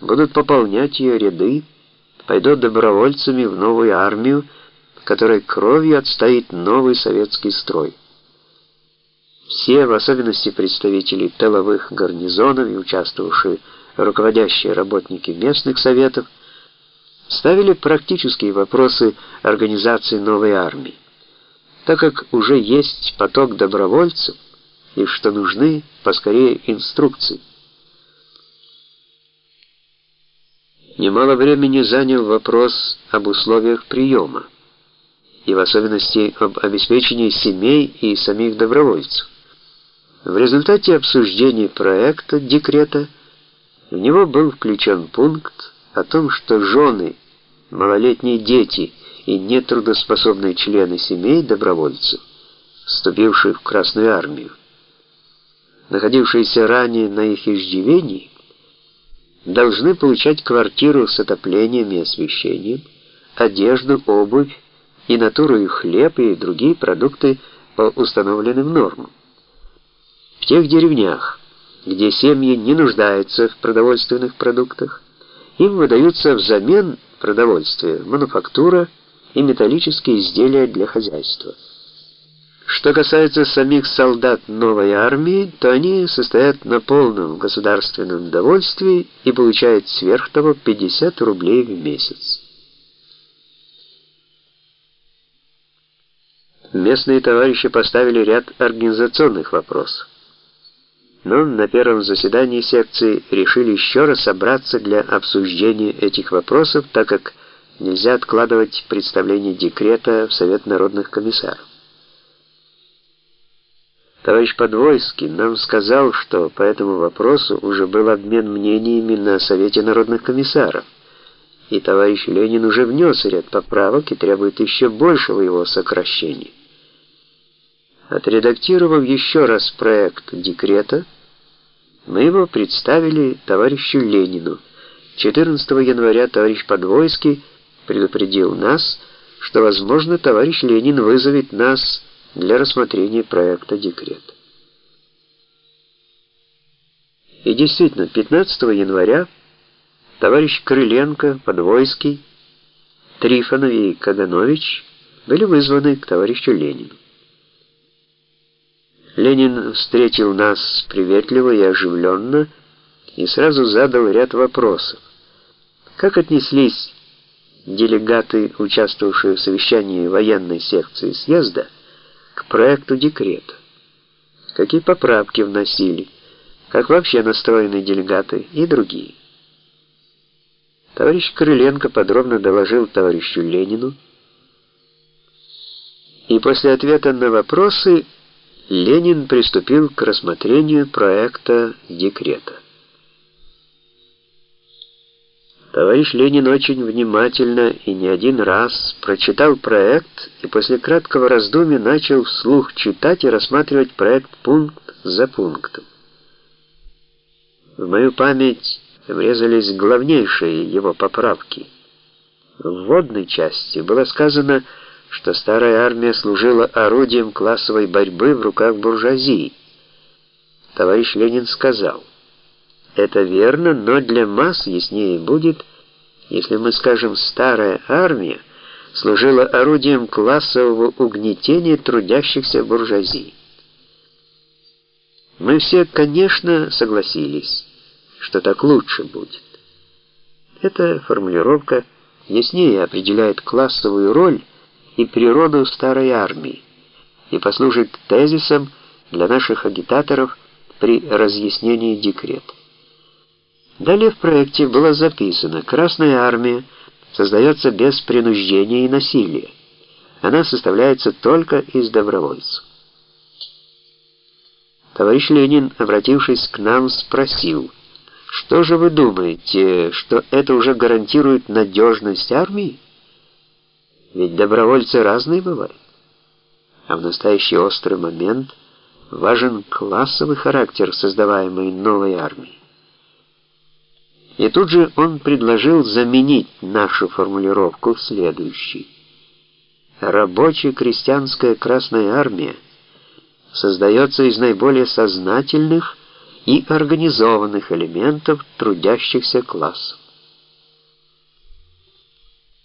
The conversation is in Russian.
будут пополнять ее ряды, пойдут добровольцами в новую армию, которая кровью отстоит новый советский строй. Все, в особенности представители тыловых гарнизонов и участвовавшие руководящие работники местных советов, ставили практические вопросы организации новой армии, так как уже есть поток добровольцев и что нужны поскорее инструкции. Немало времени занял вопрос об условиях приема, и в особенности об обеспечении семей и самих добровольцев. В результате обсуждения проекта декрета в него был включен пункт о том, что жены, малолетние дети и нетрудоспособные члены семей добровольцев, вступивших в Красную армию, находившиеся ранее на их иждивении, должны получать квартиру с отоплением и освещением, одежду, обувь и натуру и хлеб и другие продукты по установленным нормам. В тех деревнях, где семьи не нуждаются в продовольственных продуктах, им выдаются взамен продовольствия мануфактура и металлические изделия для хозяйства. Что касается самих солдат новой армии, то они состоят на полном государственном довольстве и получают сверх того 50 рублей в месяц. Местные товарищи поставили ряд организационных вопросов. Но на первом заседании секции решили еще раз собраться для обсуждения этих вопросов, так как нельзя откладывать представление декрета в Совет народных комиссаров. Товарищ Подвойский нам сказал, что по этому вопросу уже был обмен мнениями на Совете народных комиссаров, и товарищ Ленин уже внес ряд поправок и требует еще большего его сокращения. Отредактировав еще раз проект декрета, мы его представили товарищу Ленину. 14 января товарищ Подвойский предупредил нас, что, возможно, товарищ Ленин вызовет нас для рассмотрения проекта декрета. И действительно, 15 января товарищ Крыленко, Подвойский, Трифонов и Каганович были вызваны к товарищу Ленину. Ленин встретил нас приветливо и оживленно и сразу задал ряд вопросов. Как отнеслись делегаты, участвовавшие в совещании военной секции съезда, к проекту декрета. Какие поправки вносили, как вообще настроены делегаты и другие. Товарищ Крыленко подробно доложил товарищу Ленину, и после ответа на вопросы Ленин приступил к рассмотрению проекта декрета. Товарищ Ленин очень внимательно и не один раз прочитал проект и после краткого раздумья начал вслух читать и рассматривать проект пункт за пунктом. В мою память врезались главнейшие его поправки. В вводной части было сказано, что старая армия служила орудием классовой борьбы в руках буржуазии. Товарищ Ленин сказал, это верно, но для масс яснее будет, если мы скажем «старая армия» служила орудием классового угнетения трудящихся буржуазии. Мы все, конечно, согласились, что так лучше будет. Эта формулировка яснее определяет классовую роль и природу старой армии и послужит тезисом для наших агитаторов при разъяснении декрета. Далее в проекте было записано «Красная армия создается без принуждения и насилия. Она составляется только из добровольцев». Товарищ Ленин, обратившись к нам, спросил, «Что же вы думаете, что это уже гарантирует надежность армии? Ведь добровольцы разные бывают. А в настоящий острый момент важен классовый характер создаваемой новой армии. И тут же он предложил заменить нашу формулировку следующей. Рабочая крестьянская Красная Армия создается из наиболее сознательных и организованных элементов трудящихся классов.